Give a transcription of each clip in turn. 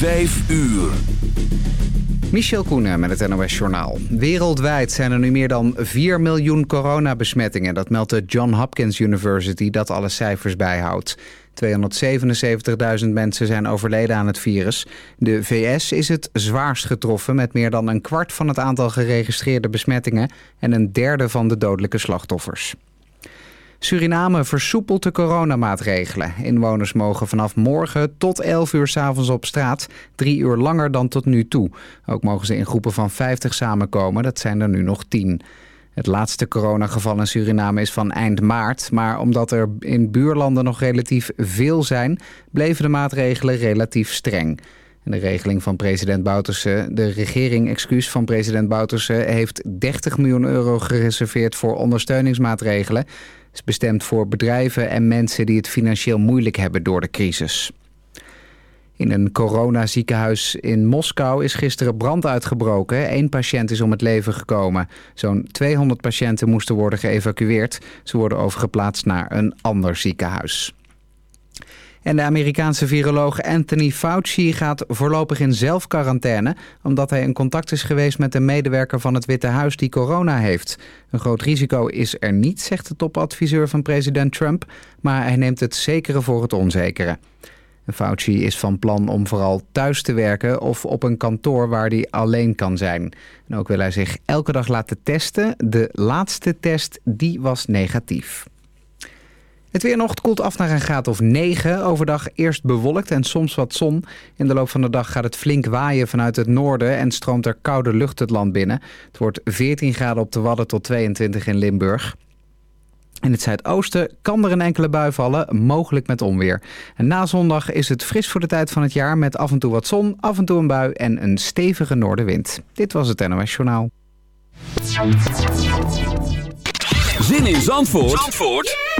5 uur. Michel Koenen met het NOS-journaal. Wereldwijd zijn er nu meer dan 4 miljoen coronabesmettingen. Dat meldt de John Hopkins University dat alle cijfers bijhoudt. 277.000 mensen zijn overleden aan het virus. De VS is het zwaarst getroffen met meer dan een kwart van het aantal geregistreerde besmettingen... en een derde van de dodelijke slachtoffers. Suriname versoepelt de coronamaatregelen. Inwoners mogen vanaf morgen tot 11 uur s'avonds op straat, drie uur langer dan tot nu toe. Ook mogen ze in groepen van 50 samenkomen, dat zijn er nu nog 10. Het laatste coronageval in Suriname is van eind maart, maar omdat er in buurlanden nog relatief veel zijn, bleven de maatregelen relatief streng. En de regeling van president Bouterse, de regering excuus van president Bouterse, heeft 30 miljoen euro gereserveerd voor ondersteuningsmaatregelen is bestemd voor bedrijven en mensen die het financieel moeilijk hebben door de crisis. In een coronaziekenhuis in Moskou is gisteren brand uitgebroken. Eén patiënt is om het leven gekomen. Zo'n 200 patiënten moesten worden geëvacueerd. Ze worden overgeplaatst naar een ander ziekenhuis. En de Amerikaanse viroloog Anthony Fauci gaat voorlopig in zelfquarantaine... omdat hij in contact is geweest met een medewerker van het Witte Huis die corona heeft. Een groot risico is er niet, zegt de topadviseur van president Trump... maar hij neemt het zekere voor het onzekere. Fauci is van plan om vooral thuis te werken of op een kantoor waar hij alleen kan zijn. En ook wil hij zich elke dag laten testen. De laatste test die was negatief. Het weer nog koelt af naar een graad of 9. Overdag eerst bewolkt en soms wat zon. In de loop van de dag gaat het flink waaien vanuit het noorden... en stroomt er koude lucht het land binnen. Het wordt 14 graden op de Wadden tot 22 in Limburg. In het zuidoosten kan er een enkele bui vallen, mogelijk met onweer. En na zondag is het fris voor de tijd van het jaar... met af en toe wat zon, af en toe een bui en een stevige noordenwind. Dit was het NOS Journaal. Zin in Zandvoort? Zandvoort?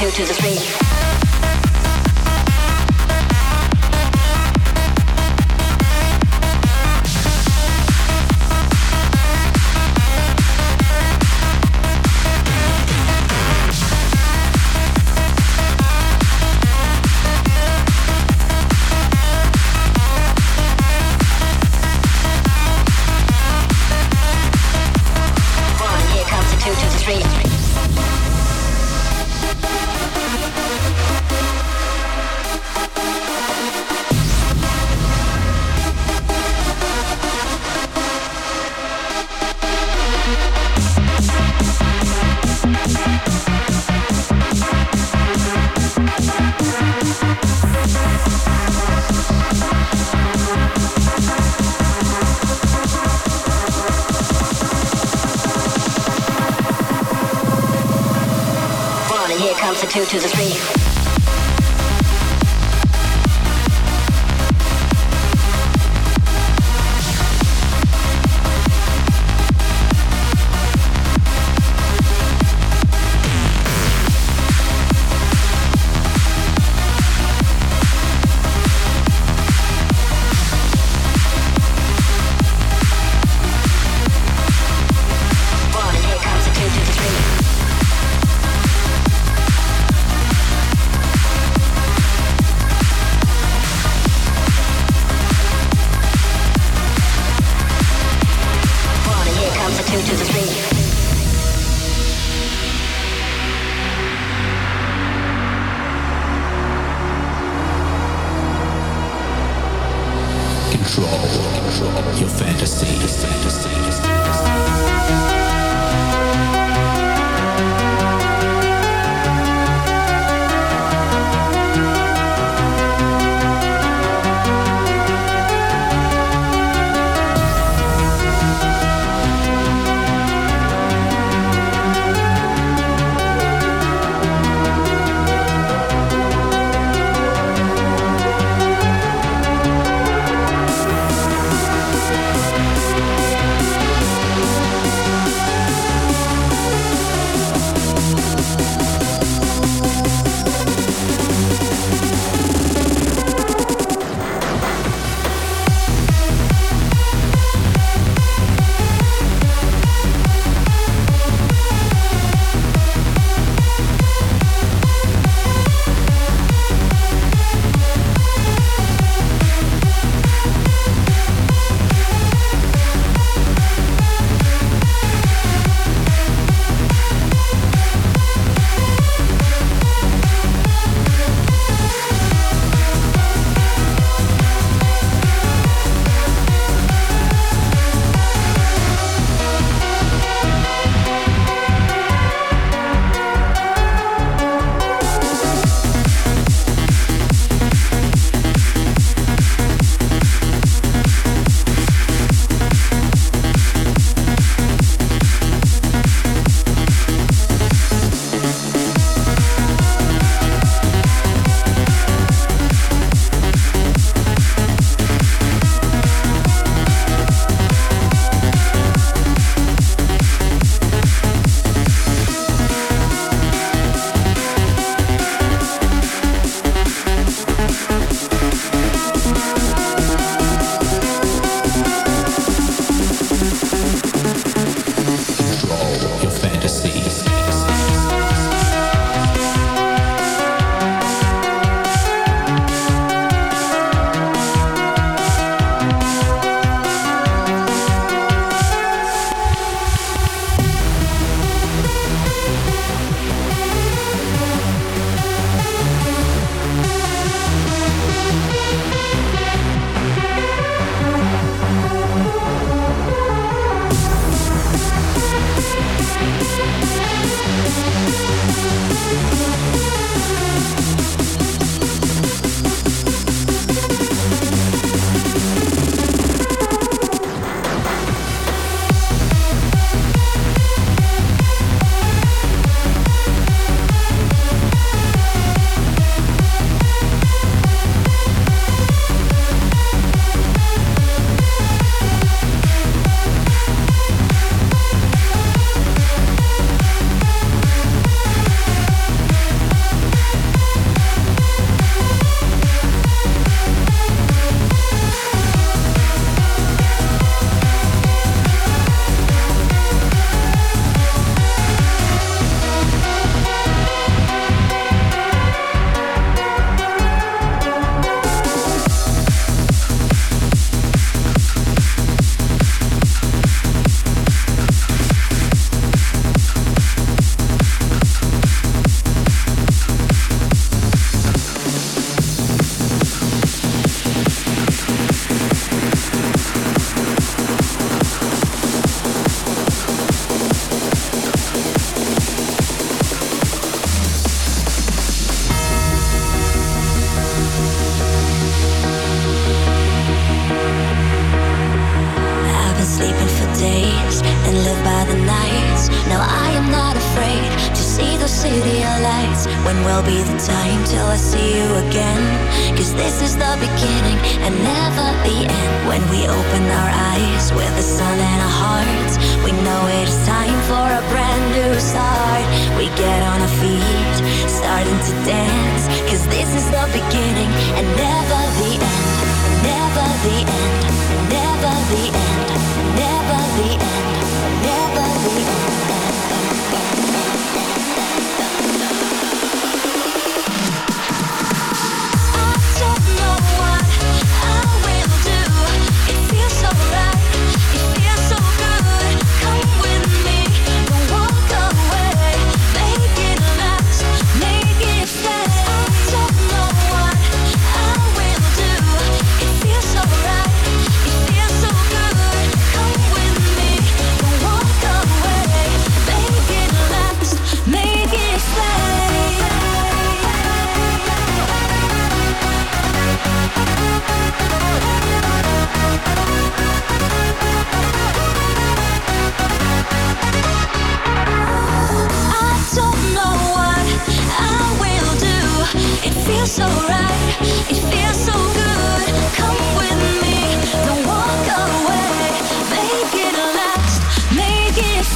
tattoo to the street. control your fantasy. fantasy.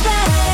that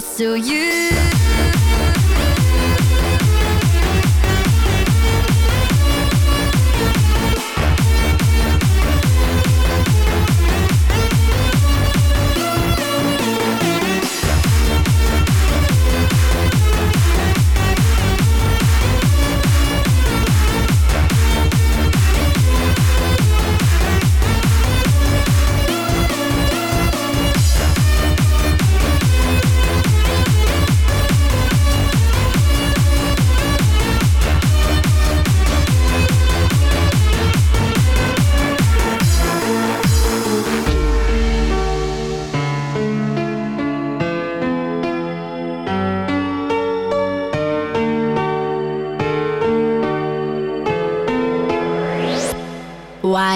close to you.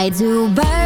I do burn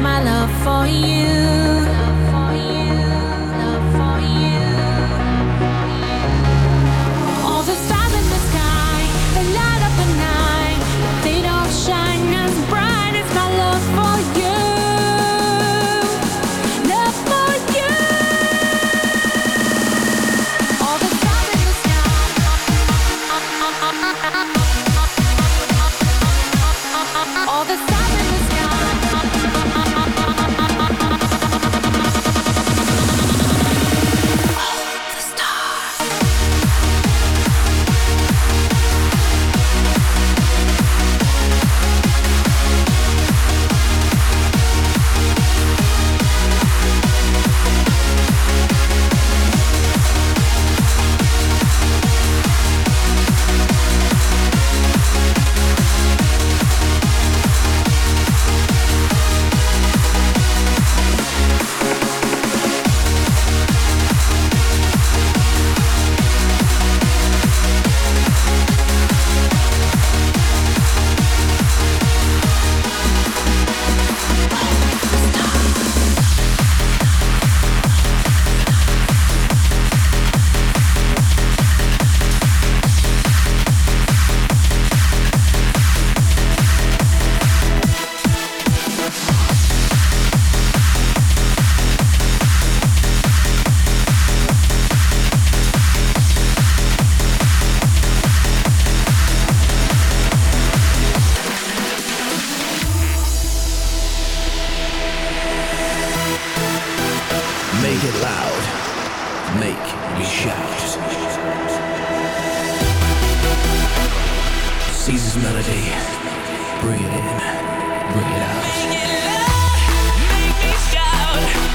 my love for you. Caesar's melody. Bring it in, bring it out. Make me shout.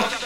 참